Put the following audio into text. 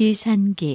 계산기.